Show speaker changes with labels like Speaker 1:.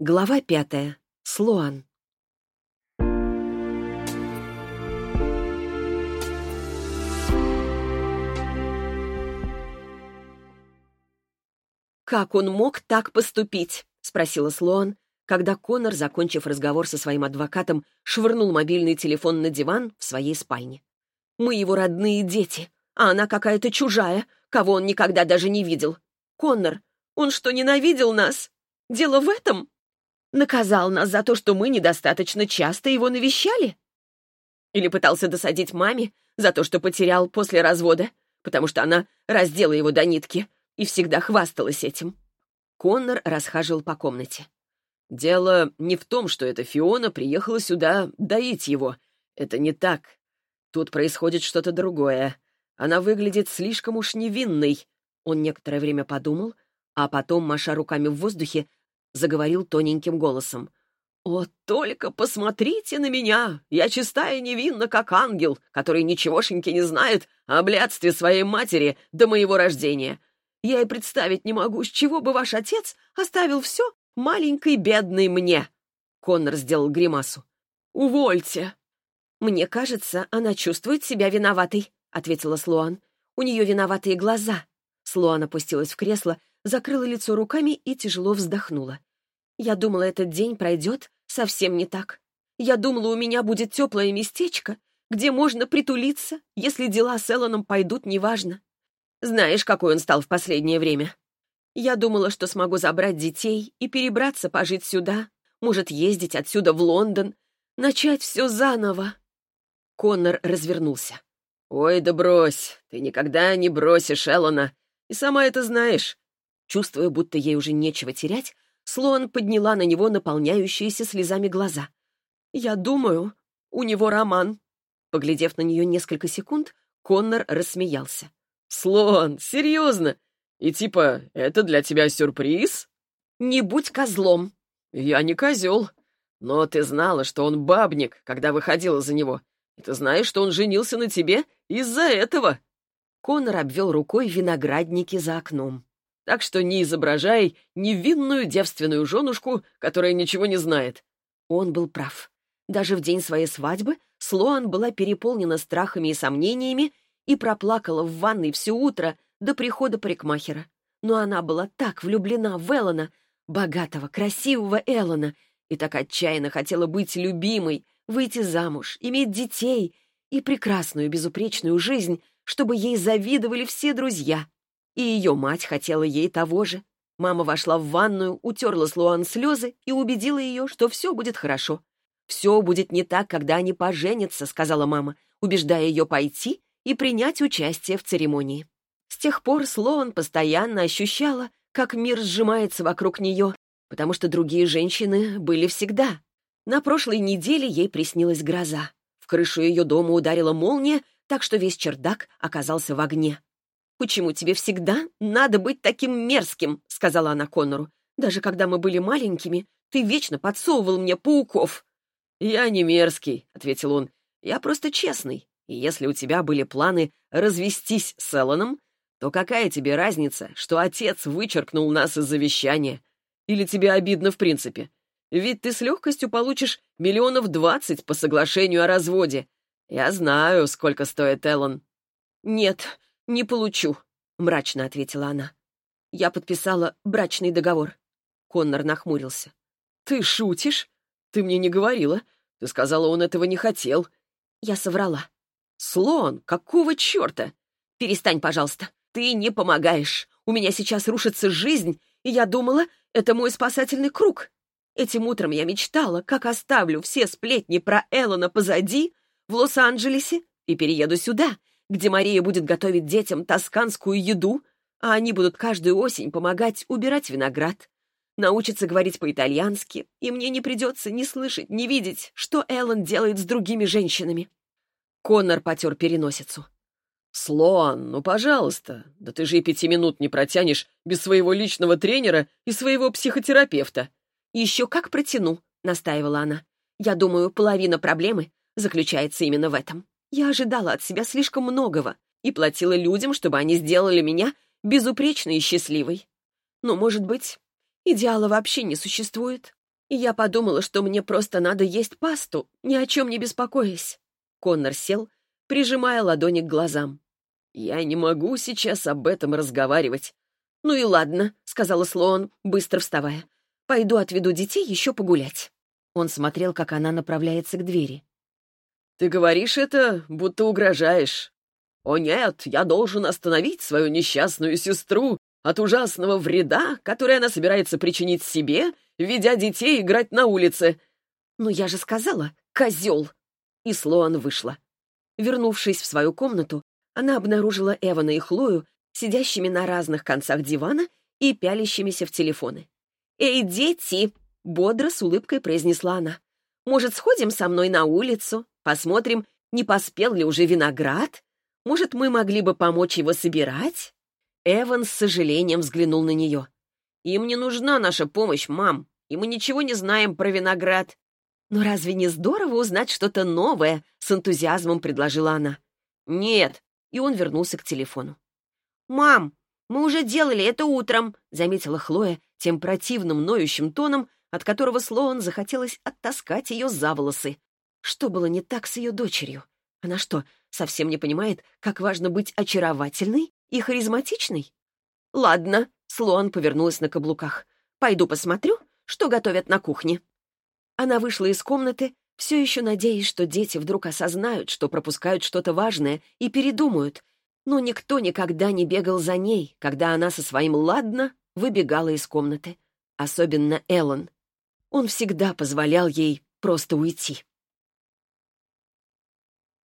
Speaker 1: Глава пятая. Слоан. «Как он мог так поступить?» — спросила Слоан, когда Конор, закончив разговор со своим адвокатом, швырнул мобильный телефон на диван в своей спальне. «Мы его родные дети, а она какая-то чужая, кого он никогда даже не видел. Коннор, он что, ненавидел нас? Дело в этом? Наказал нас за то, что мы недостаточно часто его навещали? Или пытался досадить маме за то, что потерял после развода, потому что она раздела его до нитки и всегда хвасталась этим?» Коннор расхаживал по комнате.
Speaker 2: «Дело не в том, что эта Фиона приехала сюда доить его. Это не так. Тут происходит что-то другое. Она выглядит слишком уж невинной».
Speaker 1: Он некоторое время подумал, а потом, маша руками в воздухе, заговорил тоненьким голосом.
Speaker 2: «О, только посмотрите на меня! Я чистая невинна, как ангел, который ничегошеньки не знает о блядстве своей матери до моего рождения. Я и представить не могу, с чего бы ваш отец оставил все маленькой бедной мне!» Коннор сделал гримасу. «Увольте!»
Speaker 1: «Мне кажется, она чувствует себя виноватой», — ответила Слоан. «У нее виноватые глаза». Слоан опустилась в кресло, закрыла лицо руками и тяжело вздохнула. «Я думала, этот день пройдет совсем не так. Я думала, у меня будет теплое местечко, где можно притулиться, если дела с Эллоном пойдут неважно. Знаешь, какой он стал в последнее время? Я думала, что смогу забрать детей и перебраться пожить сюда, может, ездить отсюда в Лондон, начать все заново». Коннор развернулся.
Speaker 2: «Ой, да брось, ты никогда не бросишь Эллона, и сама это знаешь».
Speaker 1: Чувствуя, будто ей уже нечего терять, Слоан подняла на него наполняющиеся слезами глаза. «Я думаю, у него роман». Поглядев на нее несколько секунд, Коннор рассмеялся.
Speaker 2: «Слоан, серьезно? И типа, это для тебя сюрприз?»
Speaker 1: «Не будь козлом».
Speaker 2: «Я не козел. Но ты знала, что он бабник, когда выходила за него. И ты знаешь, что он женился на тебе из-за этого».
Speaker 1: Конор обвел рукой виноградники за окном.
Speaker 2: «Так что не изображай невинную девственную женушку, которая ничего не знает».
Speaker 1: Он был прав. Даже в день своей свадьбы Слоан была переполнена страхами и сомнениями и проплакала в ванной все утро до прихода парикмахера. Но она была так влюблена в Эллона, богатого, красивого Эллона, и так отчаянно хотела быть любимой, выйти замуж, иметь детей и прекрасную безупречную жизнь, чтобы ей завидовали все друзья. И ее мать хотела ей того же. Мама вошла в ванную, утерла Слуан слезы и убедила ее, что все будет хорошо. «Все будет не так, когда они поженятся», — сказала мама, убеждая ее пойти и принять участие в церемонии. С тех пор Слоан постоянно ощущала, как мир сжимается вокруг нее, потому что другие женщины были всегда. На прошлой неделе ей приснилась гроза. В крышу ее дома ударила молния, так что весь чердак оказался в огне. «Почему тебе всегда надо быть таким мерзким?» — сказала она Коннору. «Даже когда мы были маленькими, ты вечно подсовывал мне пауков».
Speaker 2: «Я не мерзкий», — ответил он. «Я просто честный. И если у тебя были планы развестись с Эллоном, то какая тебе разница, что отец вычеркнул нас из завещания? Или тебе обидно в принципе? Ведь ты с легкостью получишь миллионов двадцать по соглашению о разводе. Я знаю, сколько стоит Эллен».
Speaker 1: «Нет, не получу», — мрачно ответила она. «Я подписала брачный договор». Коннор нахмурился.
Speaker 2: «Ты шутишь? Ты мне не говорила. Ты сказала, он этого не хотел».
Speaker 1: Я соврала.
Speaker 2: «Слон, какого черта?»
Speaker 1: «Перестань, пожалуйста. Ты не помогаешь. У меня сейчас рушится жизнь, и я думала, это мой спасательный круг. Этим утром я мечтала, как оставлю все сплетни про Эллона позади в Лос-Анджелесе и перееду сюда, где Мария будет готовить детям тосканскую еду, а они будут каждую осень помогать убирать виноград. Научатся говорить по-итальянски, и мне не придется ни слышать, ни видеть, что Эллен делает с другими женщинами. Коннор потер переносицу.
Speaker 2: «Слоан, ну, пожалуйста, да ты же и пяти минут не протянешь без своего личного тренера и своего психотерапевта».
Speaker 1: «Еще как протяну», — настаивала она. «Я думаю, половина проблемы заключается именно в этом. Я ожидала от себя слишком многого и платила людям, чтобы они сделали меня безупречной и счастливой. Но, может быть, идеала вообще не существует. И я подумала, что мне просто надо есть пасту, ни о чем не беспокоясь. Коннор сел, прижимая ладони к глазам.
Speaker 2: «Я не могу сейчас об этом разговаривать».
Speaker 1: «Ну и ладно», — сказала Слоан, быстро вставая. «Пойду отведу детей еще погулять». Он смотрел, как она направляется к двери.
Speaker 2: «Ты говоришь это, будто угрожаешь. О нет, я должен остановить свою несчастную сестру от ужасного вреда, который она собирается причинить себе, ведя детей играть на улице».
Speaker 1: «Ну я же сказала, козел!» И Слоан вышла. Вернувшись в свою комнату, она обнаружила Эвана и Хлою, сидящими на разных концах дивана и пялящимися в телефоны. «Эй, дети!» — бодро с улыбкой произнесла она. «Может, сходим со мной на улицу? Посмотрим, не поспел ли уже виноград? Может, мы могли бы помочь его собирать?» Эван с сожалением взглянул на нее.
Speaker 2: «Им не нужна наша помощь, мам, и мы ничего не знаем про виноград.
Speaker 1: «Но разве не здорово узнать что-то новое?» — с энтузиазмом предложила она.
Speaker 2: «Нет».
Speaker 1: И он вернулся к телефону. «Мам, мы уже делали это утром», — заметила Хлоя тем противным ноющим тоном, от которого Слоан захотелось оттаскать ее за волосы. Что было не так с ее дочерью? Она что, совсем не понимает, как важно быть очаровательной и харизматичной? «Ладно», — Слоан повернулась на каблуках. «Пойду посмотрю, что готовят на кухне». Она вышла из комнаты, все еще надеясь, что дети вдруг осознают, что пропускают что-то важное, и передумают. Но никто никогда не бегал за ней, когда она со своим «ладно» выбегала из комнаты. Особенно Эллен. Он всегда позволял ей просто уйти.